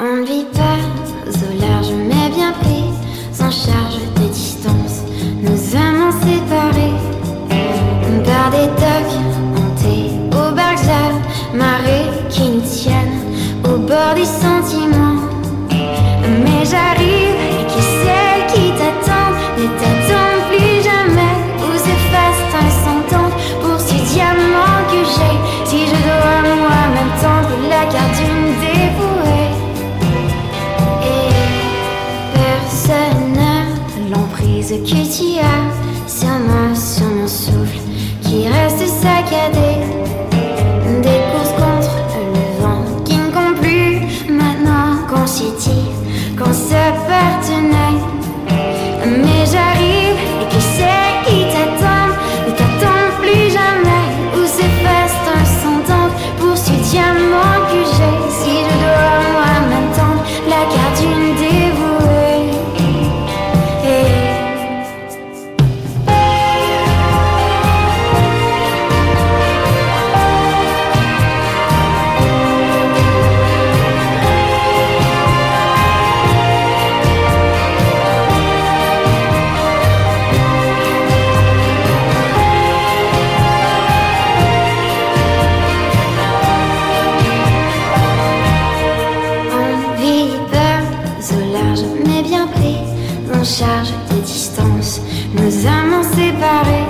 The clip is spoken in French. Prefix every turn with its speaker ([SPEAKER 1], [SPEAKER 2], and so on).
[SPEAKER 1] On ne vit pas au large, mais bien pris, sans charge de distance. Nous aimons séparés par des docks hantés au bargla, marées qui nous tiennent au bord du sentiment. Mais j'arrive Из-за кития сама bien pris en charge des distances, nos amants séparés.